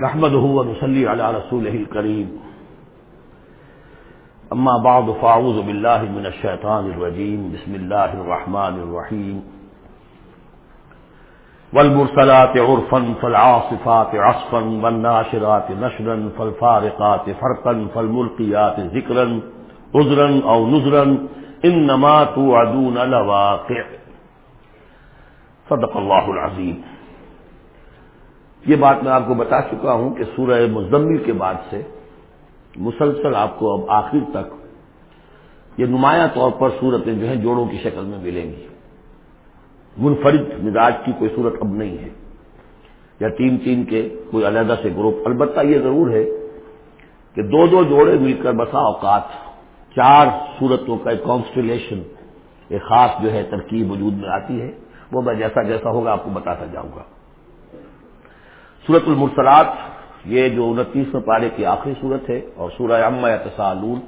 نحمده ونصلي على رسوله الكريم. أما بعد، فأعوذ بالله من الشيطان الرجيم. بسم الله الرحمن الرحيم. والمرسلات عرفا، فالعاصفات عصفا، والناشرات نشرا، فالفارقات فرقا، فالملقيات ذكرا، عذرا أو نذرا. إنما توعدون لواقع. صدق الله العظيم. یہ بات میں آپ کو بتا چکا ہوں کہ سورہ مزمل کے بعد سے مسلسل آپ کو اب آخر تک یہ نمایاں طور پر صورتیں جو ہیں جوڑوں کی شکل میں ملیں گی۔ منفرد مزاج کی کوئی صورت اب نہیں ہے۔ یا تین تین کے کوئی علیحدہ سے گروپ۔ البتہ یہ ضرور ہے کہ دو دو جوڑے مل کر بسا اوقات چار صورتوں کا ایک کانسٹیلیشن ایک خاص جو ہے ترکیب وجود میں آتی ہے۔ وہ میں جیسا جیسا ہوگا آپ کو بتاتا جاؤں گا۔ سورت المرسلات، یہ جو انتیسویں پارے کی آخری صورت ہے، اور سورہ اما تسالون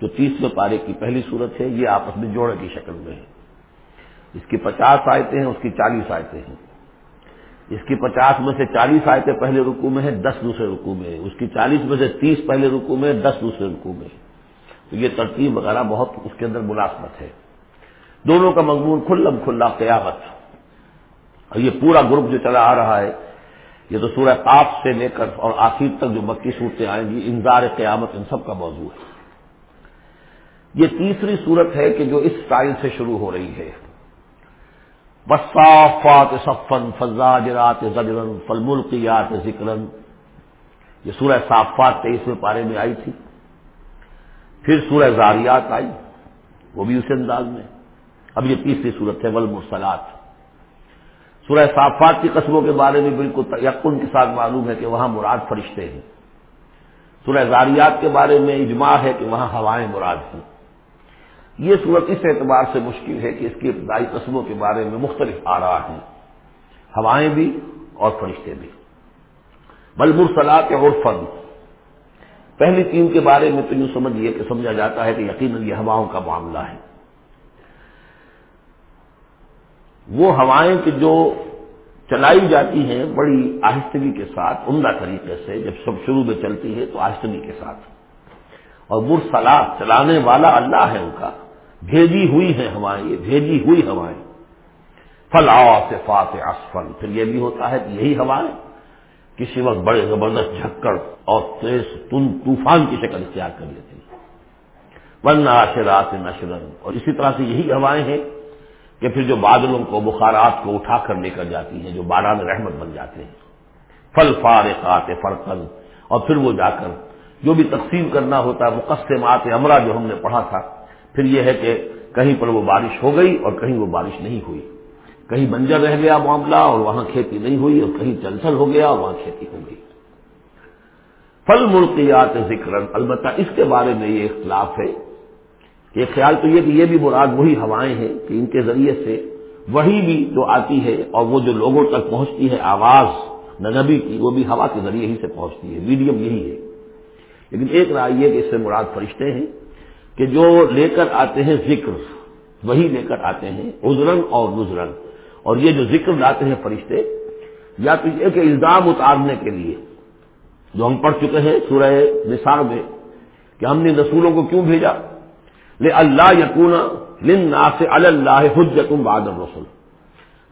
جو تیسویں پارے کی پہلی صورت ہے، یہ آپس میں جوڑے کی شکل میں ہے۔ اس کی پچاس آیتیں ہیں، اس کی چالیس آیتیں ہیں۔ اس کی پچاس میں سے چالیس آیتیں پہلے رکو میں ہیں، دس دوسرے رکو میں اس کی چالیس میں سے تیس پہلے رکو میں دس دوسرے رکو میں تو یہ ترتیب وغیرہ بہت اس کے اندر ملازمت ہے۔ دونوں کا مضمون کھلم کھلا قیامت۔ اور یہ پورا گروپ جو چلا آ رہا ہے یہ تو سورہ قاف سے لے کر اور آخر تک جو مکی صورتیں آئیں گی، انذار قیامت ان سب کا موضوع ہے۔ یہ تیسری صورت ہے کہ جو اس سٹائل سے شروع ہو رہی ہے۔ بصافات صفن فزاجرات زجرن فل ملکیات ذکرن یہ سورہ صافات تیئیسویں پارے میں آئی تھی۔ پھر سورہ زاریات آئی، وہ بھی اسی انداز میں۔ اب یہ تیسری صورت ہے ولمرسلات سورہ صافات کی قصبوں کے بارے میں بالکل یقن کے ساتھ معلوم ہے کہ وہاں مراد فرشتے ہیں۔ سورہ زاریات کے بارے میں اجماع ہے کہ وہاں ہوائیں مراد ہیں۔ یہ صورت اس اعتبار سے مشکل ہے کہ اس کی ابتدائی قصبوں کے بارے میں مختلف آ رہا ہیں۔ ہوائیں بھی اور فرشتے بھی۔ بلبرسلات اور فن پہلی تین کے بارے میں تو یوں سمجھیے کہ سمجھا جاتا ہے کہ یقیناً یہ ہواؤں کا معاملہ ہے۔ وہ ہوائیں کہ جو چلائی جاتی ہیں بڑی آہستگی کے ساتھ، عمدہ طریقے سے، جب سب شروع میں چلتی ہے تو آہستگی کے ساتھ۔ اور مرسلات چلانے والا اللہ ہے ان کا۔ بھیجی ہوئی ہے ہوائیں، یہ بھیجی ہوئی ہوائیں۔ فل آفات اسفل پھر یہ بھی ہوتا ہے کہ یہی ہوائیں۔ کسی وقت بڑے زبردست جھکڑ اور تیز تن طوفان کی شکل اختیار کر لیتی ون ناشرات نشرن اور اسی طرح سے یہی ہوائیں ہیں۔ کہ پھر جو بادلوں کو، بخارات کو اٹھا کر لے کر جاتی ہیں، جو باران رحمت بن جاتے ہیں۔ فل فارقات فرقل اور پھر وہ جا کر، جو بھی تقسیم کرنا ہوتا ہے مقصمات امرا جو ہم نے پڑھا تھا، پھر یہ ہے کہ کہیں پر وہ بارش ہو گئی اور کہیں وہ بارش نہیں ہوئی۔ کہیں بنجر رہ گیا معاملہ اور وہاں کھیتی نہیں ہوئی، اور کہیں چلچل ہو گیا اور وہاں کھیتی ہو گئی۔ فل ملکیات ذکر البتہ اس کے بارے میں یہ اختلاف ہے یہ خیال تو یہ کہ یہ بھی مراد وہی ہوائیں ہیں کہ ان کے ذریعے سے وہی بھی جو آتی ہے اور وہ جو لوگوں تک پہنچتی ہے آواز نبی کی، وہ بھی ہوا کے ذریعے ہی سے پہنچتی ہے، میڈیم یہی ہے۔ لیکن ایک رائے یہ کہ اس سے مراد فرشتے ہیں کہ جو لے کر آتے ہیں ذکر، وہی لے کر آتے ہیں عذرن اور نظرن اور یہ جو ذکر لاتے ہیں فرشتے، یا تو یہ کہ الزام اتارنے کے لیے۔ جو ہم پڑھ چکے ہیں سورہ نثار میں کہ ہم نے رسولوں کو کیوں بھیجا؟ اللہ یقون سے اللہ حجت بعد الرسول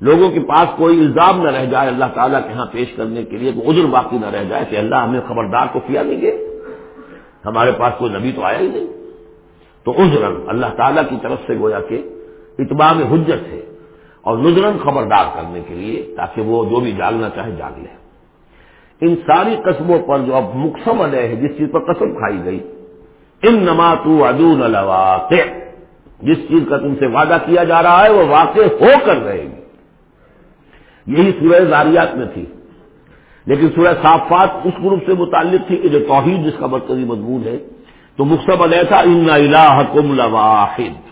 لوگوں کے پاس کوئی الزام نہ رہ جائے اللہ تعالیٰ کے ہاں پیش کرنے کے لیے، کوئی عذر باقی نہ رہ جائے کہ اللہ ہمیں خبردار کو کیا نہیں گے۔ ہمارے پاس کوئی نبی تو آیا ہی نہیں۔ تو عذرن اللہ تعالیٰ کی طرف سے گویا کہ اتباع میں حجت ہے اور نظرن خبردار کرنے کے لیے تاکہ وہ جو بھی جاگنا چاہے جاگ لے۔ ان ساری قسموں پر جو اب مقصم علیہ ہے، جس چیز پر قسم کھائی گئی ان نماتو ادون الواقع جس چیز کا تم سے وعدہ کیا جا رہا ہے وہ واقع ہو کر رہے گی۔ یہی سورہ زاریات میں تھی۔ لیکن سورہ صافات اس گروپ سے متعلق تھی کہ جو توحید جس کا مرکزی مضمون ہے۔ تو مقصب علیہ تھا ان الحکم لواحد۔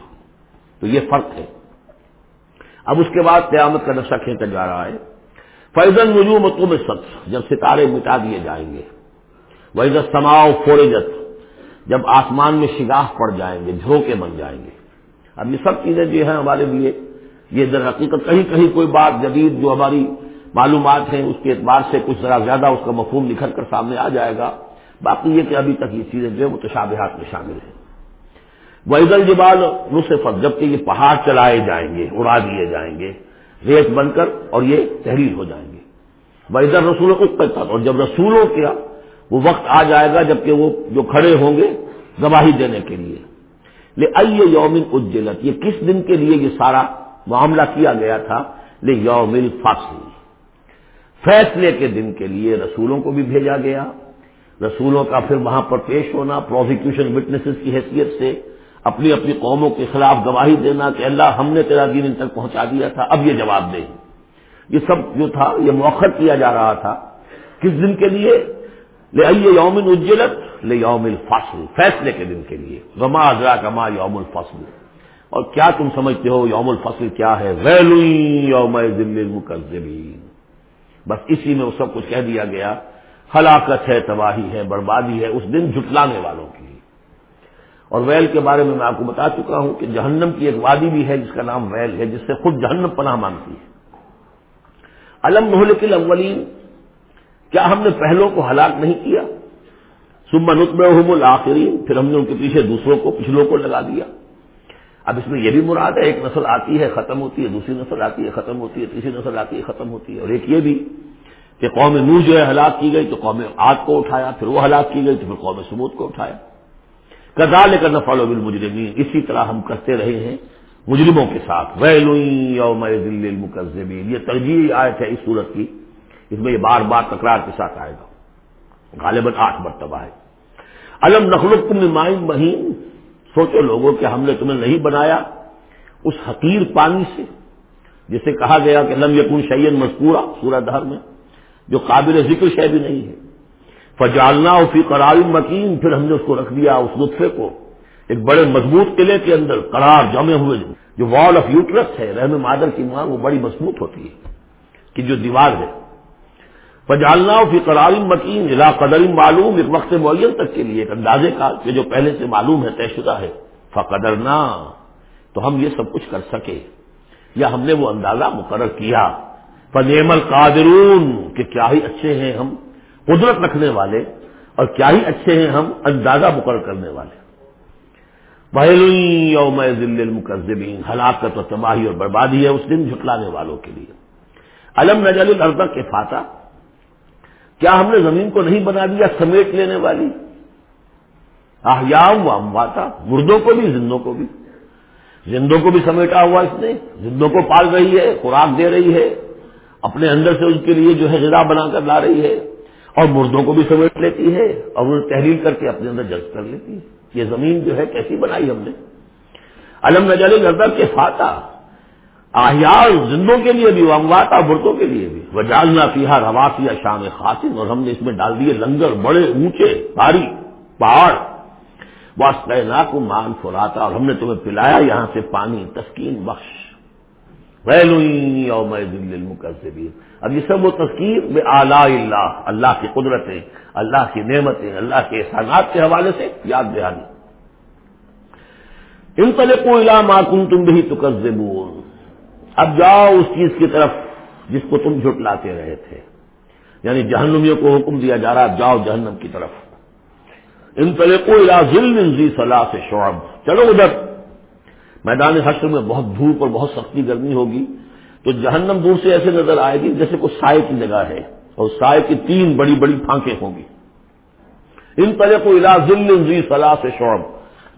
تو یہ فرق ہے۔ اب اس کے بعد قیامت کا نقشہ کھینچا جا رہا ہے۔ فیضن نجوم تم سخت جب ستارے مٹا دیے جائیں گے۔ وہ عزت سماؤ فورجت جب آسمان میں شگاہ پڑ جائیں گے جھوکے بن جائیں گے۔ اب یہ سب چیزیں جو ہیں ہمارے لیے، یہ در حقیقت کہیں کہیں کوئی بات جدید جو ہماری معلومات ہیں، اس کے اعتبار سے کچھ ذرا زیادہ اس کا مفہوم نکھر کر سامنے آ جائے گا۔ باقی یہ کہ ابھی تک یہ چیزیں جو وہ تشابہات میں شامل ہیں۔ ویدل جبال نصفت جبکہ یہ پہاڑ چلائے جائیں گے، اڑا دیے جائیں گے، ریت بن کر اور یہ تحریر ہو جائیں گے۔ ویدر رسولوں کو اور جب رسولوں کیا وہ وقت آ جائے گا جبکہ وہ جو کھڑے ہوں گے گواہی دینے کے لیے۔ لے ائیے یومن اجلت یہ کس دن کے لیے یہ سارا معاملہ کیا گیا تھا؟ لے یومل فاصل فیصلے کے دن کے لیے رسولوں کو بھی بھیجا گیا۔ رسولوں کا پھر وہاں پر پیش ہونا پروسیکیوشن وٹنسز کی حیثیت سے، اپنی اپنی قوموں کے خلاف گواہی دینا کہ اللہ ہم نے تیرا دین ان تک پہنچا دیا تھا، اب یہ جواب دے۔ یہ سب جو تھا، یہ موخر کیا جا رہا تھا۔ کس دن کے لیے؟ لے آئیے یومن اجلت لے یوم الفصل، فیصلے کے دن کے لیے۔ غما ازرا کما یوم الفصل۔ اور کیا تم سمجھتے ہو یوم الفصل کیا ہے؟ یوم ذل بس اسی میں وہ سب کچھ کہہ دیا گیا۔ ہلاکت ہے، تباہی ہے، بربادی ہے، اس دن جھٹلانے والوں کی اور ویل کے بارے میں میں آپ کو بتا چکا ہوں کہ جہنم کی ایک وادی بھی ہے، جس کا نام ویل ہے، جس سے خود جہنم پناہ مانگتی ہے۔ علم نہلک الاولین کیا ہم نے پہلوں کو ہلاک نہیں کیا؟ سب نتم الآخرین، پھر ہم نے ان کے پیچھے دوسروں کو، پچھلوں کو لگا دیا۔ اب اس میں یہ بھی مراد ہے، ایک نسل آتی ہے، ختم ہوتی ہے، دوسری نسل آتی ہے، ختم ہوتی ہے، تیسری نسل آتی ہے، ختم ہوتی ہے۔ اور ایک یہ بھی کہ قوم نو جو ہے ہلاک کی گئی تو قوم آگ کو اٹھایا، پھر وہ ہلاک کی گئی تو پھر قوم سمود کو اٹھایا۔ کدا لے کر نفال مجرمین اسی طرح ہم کرتے رہے ہیں مجرموں کے ساتھ۔ یوم المکذبین یہ ترجیح آئے تھے اس صورت کی۔ اس میں یہ بار بار تکرار کے ساتھ آئے گا۔ غالباً آٹھ مرتبہ ہے۔ علم نخلق تم مائن مہین۔ سوچو لوگوں کہ ہم نے تمہیں نہیں بنایا اس حقیر پانی سے، جسے کہا گیا کہ لم یقن شعین مذکورہ سورہ دہر میں، جو قابل ذکر شے بھی نہیں ہے۔ فجالنا فی قرار مکین۔ پھر ہم نے اس کو رکھ دیا اس نطفے کو، ایک بڑے مضبوط قلعے کے اندر، قرار جمے ہوئے۔ جو وال آف یوٹرس ہے، رحم مادر کی ماں، وہ بڑی مضبوط ہوتی ہے۔ کہ جو دیوار ہے۔ فجالنا فی قرار مکین لا قدر معلوم ایک وقت معین تک کے لیے ایک اندازے کا کہ جو پہلے سے معلوم ہے، طے شدہ ہے۔ فقدرنا، تو ہم یہ سب کچھ کر سکے۔ یا ہم نے وہ اندازہ مقرر کیا۔ فنیم القادرون، کہ کیا ہی اچھے ہیں ہم، قدرت رکھنے والے، اور کیا ہی اچھے ہیں ہم، اندازہ مقرر کرنے والے۔ بحل یوم ذل المقزبین ہلاکت و تباہی اور بربادی ہے اس دن جھٹلانے والوں کے لیے۔ علم نجل الردا کے فاتح کیا ہم نے زمین کو نہیں بنا دیا سمیٹ لینے والی؟ آہیام و امواتا، مردوں کو بھی، زندوں کو بھی۔ زندوں کو بھی سمیٹا ہوا اس نے، زندوں کو پال رہی ہے، خوراک دے رہی ہے، اپنے اندر سے اس کے لیے جو ہے غذا بنا کر لا رہی ہے۔ اور مردوں کو بھی سمیٹ لیتی ہے اور انہیں تحریر کر کے اپنے اندر جذب کر لیتی ہے۔ یہ زمین جو ہے کیسی بنائی ہم نے؟ علم نجل نظر کے فاتح آہیار زندوں کے لیے بھی امواتا مردوں کے لیے بھی۔ وجالنا فیحا رواسیا شام خاصن اور ہم نے اس میں ڈال دیے لنگر بڑے، اونچے، بھاری پہاڑ۔ واسطہ کو مان فراتا اور ہم نے تمہیں پلایا یہاں سے پانی، تسکین بخش۔ یوم المکذبین اب یہ سب وہ تذکیر میں اعلی اللہ اللہ کی قدرتیں، اللہ کی نعمتیں، اللہ کے احسانات کے حوالے سے یاد دہانی ان پلے کو علا کن تم بھی تکذبون اب جاؤ اس چیز کی طرف جس کو تم جھٹلاتے رہے تھے۔ یعنی جہنمیوں کو حکم دیا جا رہا جاؤ جہنم کی طرف۔ ان پلے کو علا صلاح سے شعب۔ چلو ادھر۔ میدان حشر میں بہت دھوپ اور بہت سختی گرمی ہوگی، تو جہنم دور سے ایسے نظر آئے گی جیسے کوئی سائے کی جگہ ہے اور سائے کی تین بڑی بڑی پھانکیں ہوں گی۔ ان طرح کو علا ذل صلاح سے شعب۔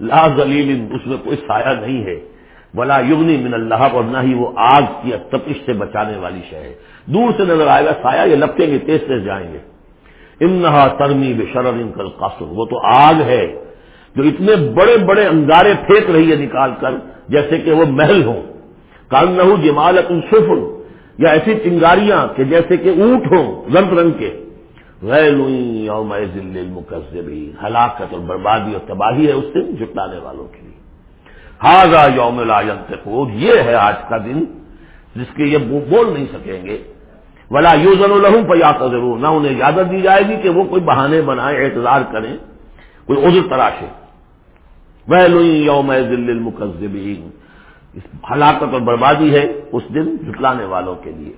لا ذلیل اس میں کوئی سایہ نہیں ہے۔ بلا یغنی من اللہ اور نہ ہی وہ آگ کی تپش سے بچانے والی شہ ہے۔ دور سے نظر آئے گا سایہ، یہ لپکیں گے، تیز تیز جائیں گے۔ انہا ترمی بے شرر ان کل وہ تو آگ ہے جو اتنے بڑے بڑے انگارے پھینک رہی ہے نکال کر، جیسے کہ وہ محل ہوں۔ کان نہ جمال سفر یا ایسی چنگاریاں کہ جیسے کہ اونٹ ہوں رنگ رنگ کے۔ غیر یوم المکذبین ہلاکت اور بربادی اور تباہی ہے اس سے جٹانے والوں کے لیے۔ ہاضا یوم خود یہ ہے آج کا دن جس کے یہ بول نہیں سکیں گے۔ ولا یوزن الحم پیا ضرور نہ انہیں اجازت دی جائے گی کہ وہ کوئی بہانے بنائے اعتظار کریں، کوئی عذر تراشے یوم ذل المکذبین ہلاکت اور بربادی ہے اس دن جھٹلانے والوں کے لیے۔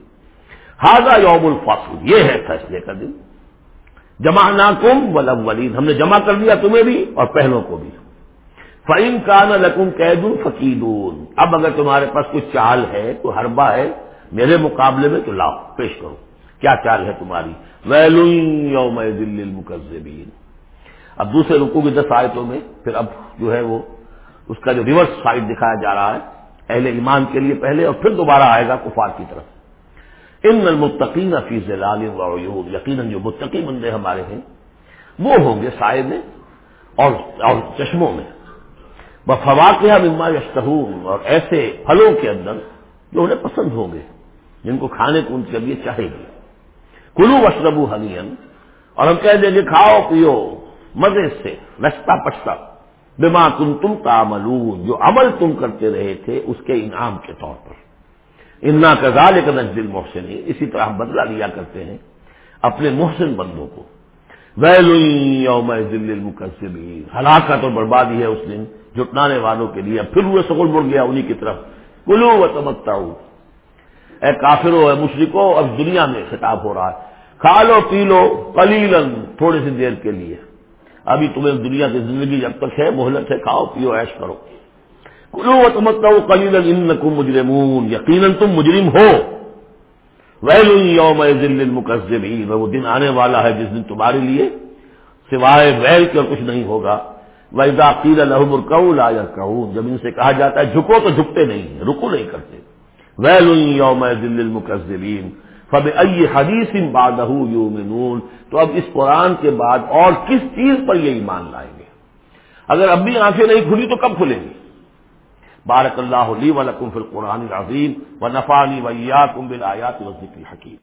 ہاضا یوم الفاصل یہ ہے فیصلے کا دن۔ جمع ناکم ولم ولید ہم نے جمع کر دیا تمہیں بھی اور پہلوں کو بھی۔ فعم کا نہ لکم قید فقیدون اب اگر تمہارے پاس کوئی چال ہے، کوئی حربہ ہے، میرے مقابلے میں تو لاؤ، پیش کرو۔ کیا چال ہے تمہاری؟ ویل یوم دل اب دوسرے رکو کی دس آیتوں میں، پھر اب جو ہے وہ، اس کا جو ریورس سائڈ دکھایا جا رہا ہے، اہل ایمان کے لیے پہلے اور پھر دوبارہ آئے گا کفار کی طرف۔ ان المتقین فی ضلال وعیون یقیناً جو متقی بندے ہمارے ہیں، وہ ہوں گے سائے میں اور اور چشموں میں۔ بفواقہ مما یشتہون، اور ایسے پھلوں کے اندر جو انہیں پسند ہوں گے، جن کو کھانے کو ان کے لیے چاہے گی کلو وشربو ہنین اور ہم کہہ دیں گے، کھاؤ، پیو، مزے سے نشتا پچتا بما تم تم کا جو عمل تم کرتے رہے تھے اس کے انعام کے طور پر۔ انا کزال کا نزدل محسن اسی طرح ہم بدلا لیا کرتے ہیں اپنے محسن بندوں کو۔ ویل یوم ذل المقصبین ہلاکت اور بربادی ہے اس دن جٹنانے والوں کے لیے۔ پھر وہ سکول مڑ گیا انہیں کی طرف۔ کلو و تمکتا ہوں اے کافرو، اے مشرکو، اب دنیا میں خطاب ہو رہا ہے۔ کھا لو پی لو کلیلن تھوڑی سی دیر کے لیے۔ ابھی تمہیں دنیا کی زندگی جب تک ہے محلت ہے، کھاؤ، پیو ایش کرو۔ کلو و تمکتا ہوں کلیلن ان کو مجرمون۔ یقیناً تم مجرم ہو۔ ویل یوم ذل وہ دن آنے والا ہے جس دن تمہارے لیے سوائے ویل کے کچھ نہیں ہوگا۔ ویدا قید الحم القول آیا جب ان سے کہا جاتا ہے جھکو تو جھکتے نہیں ہیں، رکو نہیں کرتے۔ ویل یوم دل المقزبین فب ائی حدیث بادہ یومنون تو اب اس قرآن کے بعد اور کس چیز پر یہ ایمان لائیں گے؟ اگر اب بھی آنکھیں نہیں کھلی تو کب کھلیں گی؟ بارک اللہ علی ولکم فی القرآن العظیم و نفانی ویا کم بل و ذکر حکیم